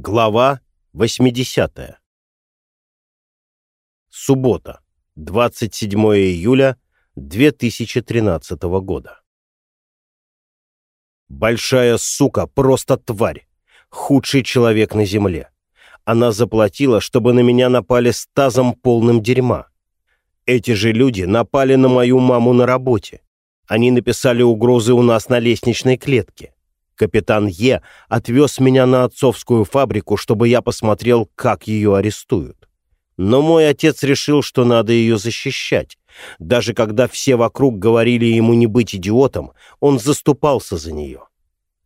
Глава 80. Суббота, 27 июля 2013 года. Большая сука, просто тварь. Худший человек на земле. Она заплатила, чтобы на меня напали с тазом полным дерьма. Эти же люди напали на мою маму на работе. Они написали угрозы у нас на лестничной клетке. Капитан Е отвез меня на отцовскую фабрику, чтобы я посмотрел, как ее арестуют. Но мой отец решил, что надо ее защищать. Даже когда все вокруг говорили ему не быть идиотом, он заступался за нее.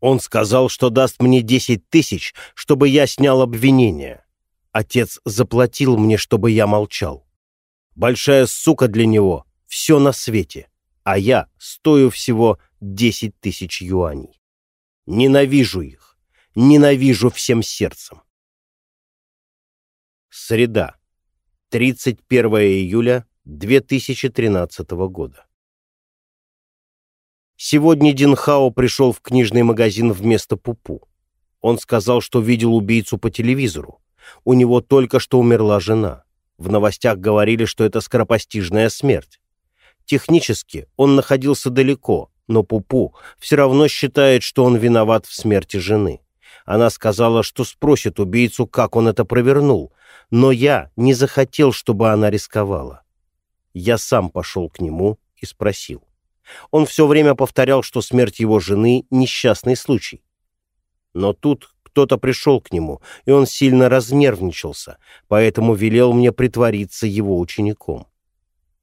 Он сказал, что даст мне 10 тысяч, чтобы я снял обвинение. Отец заплатил мне, чтобы я молчал. Большая сука для него — все на свете, а я стою всего 10 тысяч юаней. Ненавижу их. Ненавижу всем сердцем. Среда. 31 июля 2013 года. Сегодня Динхао пришел в книжный магазин вместо Пупу. Он сказал, что видел убийцу по телевизору. У него только что умерла жена. В новостях говорили, что это скоропостижная смерть. Технически он находился далеко, но Пупу все равно считает, что он виноват в смерти жены. Она сказала, что спросит убийцу, как он это провернул, но я не захотел, чтобы она рисковала. Я сам пошел к нему и спросил. Он все время повторял, что смерть его жены — несчастный случай. Но тут кто-то пришел к нему, и он сильно разнервничался, поэтому велел мне притвориться его учеником.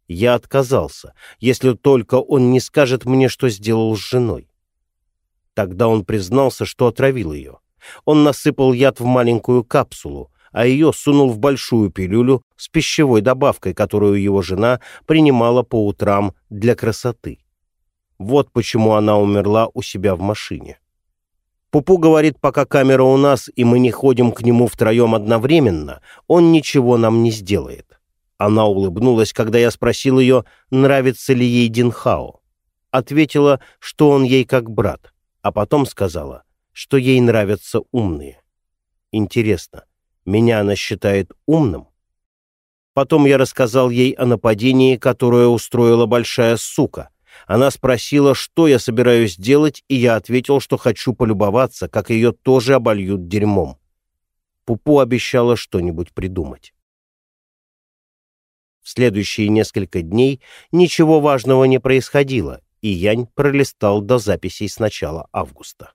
Я отказался, если только он не скажет мне, что сделал с женой. Тогда он признался, что отравил ее. Он насыпал яд в маленькую капсулу, а ее сунул в большую пилюлю с пищевой добавкой, которую его жена принимала по утрам для красоты. Вот почему она умерла у себя в машине. Пупу говорит, пока камера у нас, и мы не ходим к нему втроем одновременно, он ничего нам не сделает. Она улыбнулась, когда я спросил ее, нравится ли ей Динхао. Ответила, что он ей как брат, а потом сказала, что ей нравятся умные. Интересно, меня она считает умным? Потом я рассказал ей о нападении, которое устроила большая сука. Она спросила, что я собираюсь делать, и я ответил, что хочу полюбоваться, как ее тоже обольют дерьмом. Пупу обещала что-нибудь придумать. Следующие несколько дней ничего важного не происходило, и Янь пролистал до записей с начала августа.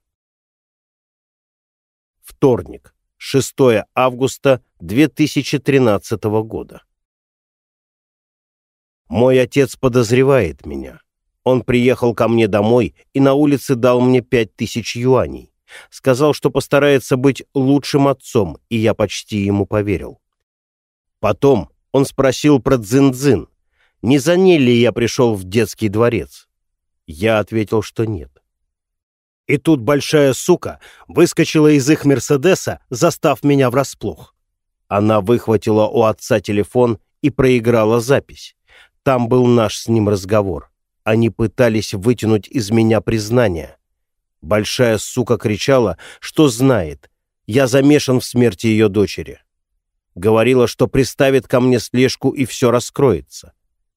Вторник, 6 августа 2013 года. Мой отец подозревает меня. Он приехал ко мне домой и на улице дал мне пять тысяч юаней. Сказал, что постарается быть лучшим отцом, и я почти ему поверил. Потом он спросил про Дзин-Дзин, не за ней ли я пришел в детский дворец. Я ответил, что нет. И тут большая сука выскочила из их «Мерседеса», застав меня врасплох. Она выхватила у отца телефон и проиграла запись. Там был наш с ним разговор. Они пытались вытянуть из меня признание. Большая сука кричала, что знает. Я замешан в смерти ее дочери. Говорила, что приставит ко мне слежку и все раскроется.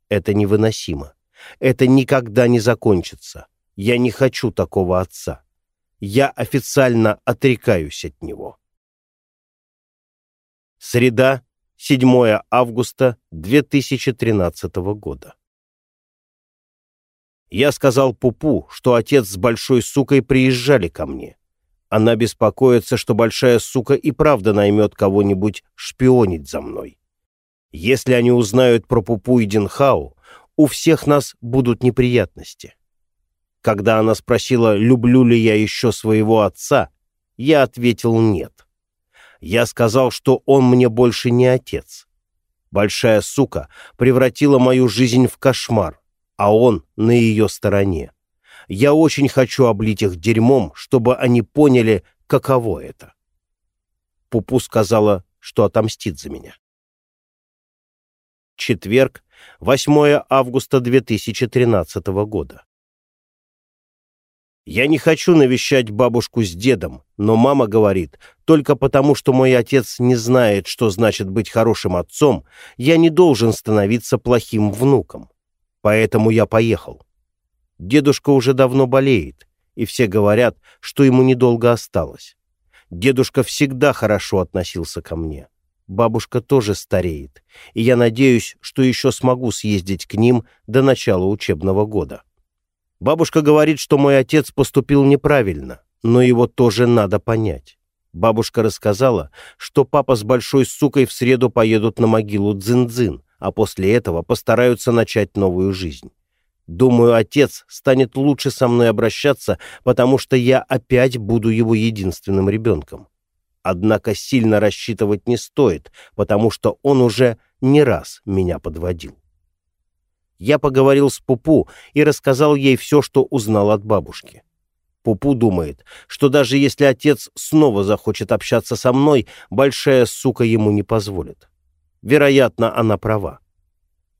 Это невыносимо. Это никогда не закончится. Я не хочу такого отца. Я официально отрекаюсь от него. Среда, 7 августа 2013 года. Я сказал Пупу, что отец с большой сукой приезжали ко мне. Она беспокоится, что большая сука и правда наймет кого-нибудь шпионить за мной. Если они узнают про Пупу и Динхау, у всех нас будут неприятности. Когда она спросила, люблю ли я еще своего отца, я ответил нет. Я сказал, что он мне больше не отец. Большая сука превратила мою жизнь в кошмар, а он на ее стороне. Я очень хочу облить их дерьмом, чтобы они поняли, каково это. Пупу сказала, что отомстит за меня. Четверг, 8 августа 2013 года. Я не хочу навещать бабушку с дедом, но мама говорит, только потому, что мой отец не знает, что значит быть хорошим отцом, я не должен становиться плохим внуком. Поэтому я поехал. Дедушка уже давно болеет, и все говорят, что ему недолго осталось. Дедушка всегда хорошо относился ко мне. Бабушка тоже стареет, и я надеюсь, что еще смогу съездить к ним до начала учебного года. Бабушка говорит, что мой отец поступил неправильно, но его тоже надо понять. Бабушка рассказала, что папа с большой сукой в среду поедут на могилу Дзин-Дзин, а после этого постараются начать новую жизнь. Думаю, отец станет лучше со мной обращаться, потому что я опять буду его единственным ребенком. Однако сильно рассчитывать не стоит, потому что он уже не раз меня подводил. Я поговорил с Пупу и рассказал ей все, что узнал от бабушки. Пупу думает, что даже если отец снова захочет общаться со мной, большая сука ему не позволит. Вероятно, она права.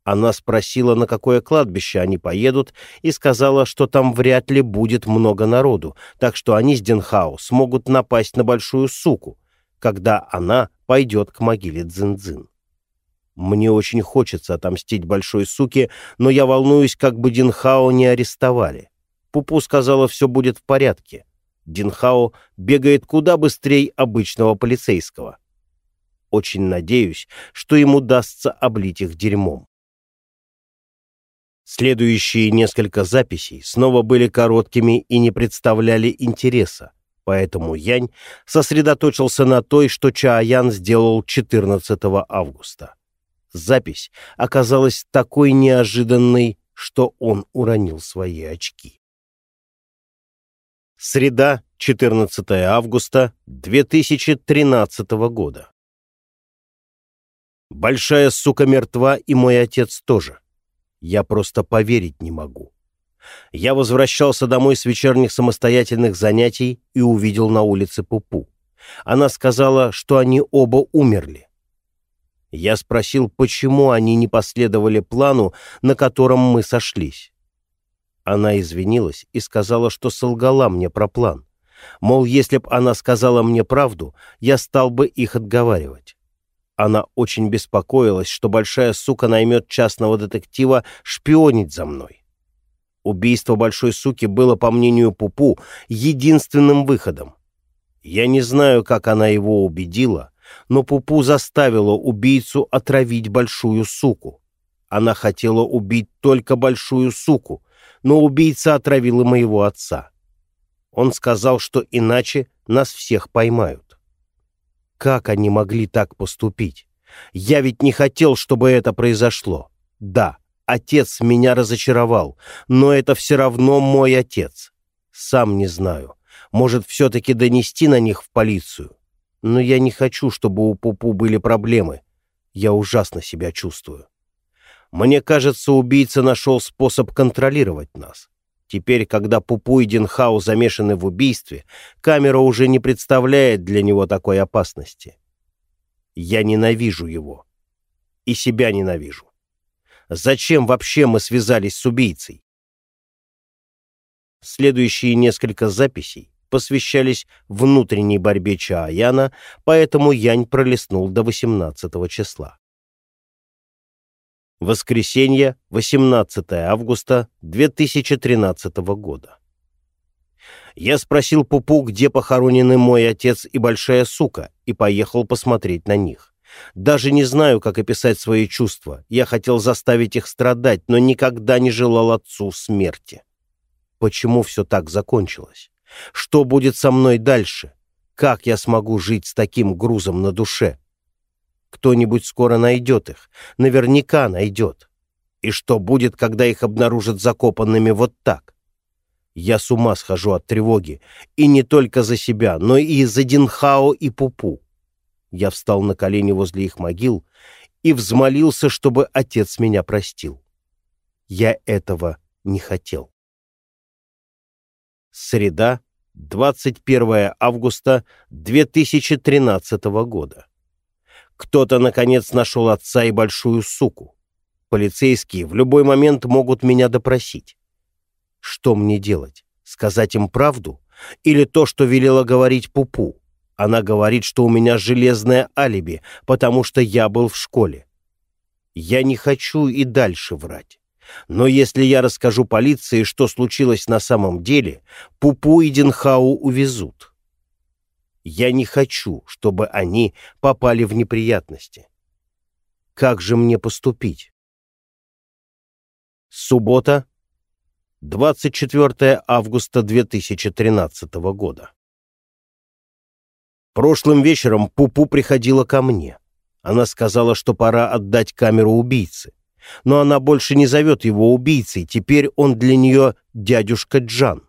Она спросила, на какое кладбище они поедут, и сказала, что там вряд ли будет много народу, так что они с Денхао смогут напасть на большую суку, когда она пойдет к могиле Дзин-Дзин. Мне очень хочется отомстить большой суке, но я волнуюсь, как бы Динхао не арестовали. Пупу сказала, все будет в порядке. Динхао бегает куда быстрее обычного полицейского. Очень надеюсь, что ему удастся облить их дерьмом. Следующие несколько записей снова были короткими и не представляли интереса, поэтому Янь сосредоточился на той, что Чаоян сделал 14 августа. Запись оказалась такой неожиданной, что он уронил свои очки. Среда, 14 августа 2013 года. Большая сука мертва, и мой отец тоже. Я просто поверить не могу. Я возвращался домой с вечерних самостоятельных занятий и увидел на улице Пупу. Она сказала, что они оба умерли. Я спросил, почему они не последовали плану, на котором мы сошлись. Она извинилась и сказала, что солгала мне про план. Мол, если б она сказала мне правду, я стал бы их отговаривать. Она очень беспокоилась, что большая сука наймет частного детектива шпионить за мной. Убийство большой суки было, по мнению Пупу, единственным выходом. Я не знаю, как она его убедила, но Пупу заставила убийцу отравить большую суку. Она хотела убить только большую суку, но убийца отравил и моего отца. Он сказал, что иначе нас всех поймают. Как они могли так поступить? Я ведь не хотел, чтобы это произошло. Да, отец меня разочаровал, но это все равно мой отец. Сам не знаю. Может, все-таки донести на них в полицию? Но я не хочу, чтобы у Пупу были проблемы. Я ужасно себя чувствую. Мне кажется, убийца нашел способ контролировать нас. Теперь, когда Пупу и Динхау замешаны в убийстве, камера уже не представляет для него такой опасности. Я ненавижу его. И себя ненавижу. Зачем вообще мы связались с убийцей? Следующие несколько записей посвящались внутренней борьбе Чааяна, поэтому Янь пролистнул до 18 числа. Воскресенье, 18 августа 2013 года. Я спросил Пупу, где похоронены мой отец и большая сука, и поехал посмотреть на них. Даже не знаю, как описать свои чувства. Я хотел заставить их страдать, но никогда не желал отцу смерти. Почему все так закончилось? Что будет со мной дальше? Как я смогу жить с таким грузом на душе? Кто-нибудь скоро найдет их, наверняка найдет. И что будет, когда их обнаружат закопанными вот так? Я с ума схожу от тревоги, и не только за себя, но и за Динхао и Пупу. Я встал на колени возле их могил и взмолился, чтобы отец меня простил. Я этого не хотел. Среда, 21 августа 2013 года. Кто-то, наконец, нашел отца и большую суку. Полицейские в любой момент могут меня допросить. Что мне делать? Сказать им правду? Или то, что велела говорить Пупу? Она говорит, что у меня железное алиби, потому что я был в школе. Я не хочу и дальше врать. Но если я расскажу полиции, что случилось на самом деле, Пупу и Динхау увезут. Я не хочу, чтобы они попали в неприятности. Как же мне поступить? Суббота, 24 августа 2013 года. Прошлым вечером Пупу приходила ко мне. Она сказала, что пора отдать камеру убийце. Но она больше не зовет его убийцей, теперь он для нее дядюшка Джан.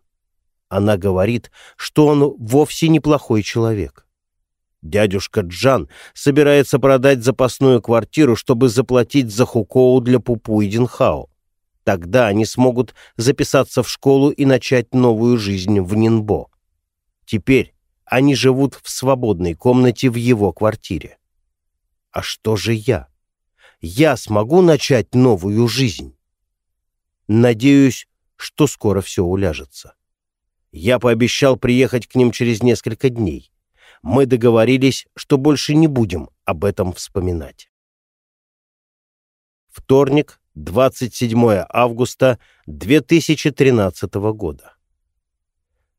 Она говорит, что он вовсе неплохой человек. Дядюшка Джан собирается продать запасную квартиру, чтобы заплатить за Хукоу для Пупу и Динхао. Тогда они смогут записаться в школу и начать новую жизнь в Нинбо. Теперь они живут в свободной комнате в его квартире. А что же я? Я смогу начать новую жизнь? Надеюсь, что скоро все уляжется. Я пообещал приехать к ним через несколько дней. Мы договорились, что больше не будем об этом вспоминать. Вторник, 27 августа 2013 года.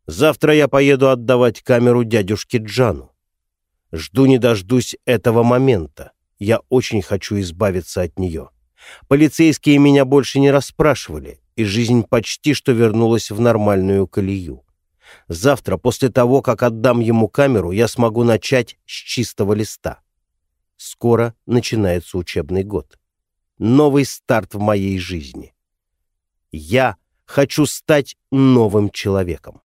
Завтра я поеду отдавать камеру дядюшке Джану. Жду не дождусь этого момента. Я очень хочу избавиться от нее. Полицейские меня больше не расспрашивали, и жизнь почти что вернулась в нормальную колею. Завтра, после того, как отдам ему камеру, я смогу начать с чистого листа. Скоро начинается учебный год новый старт в моей жизни. Я хочу стать новым человеком.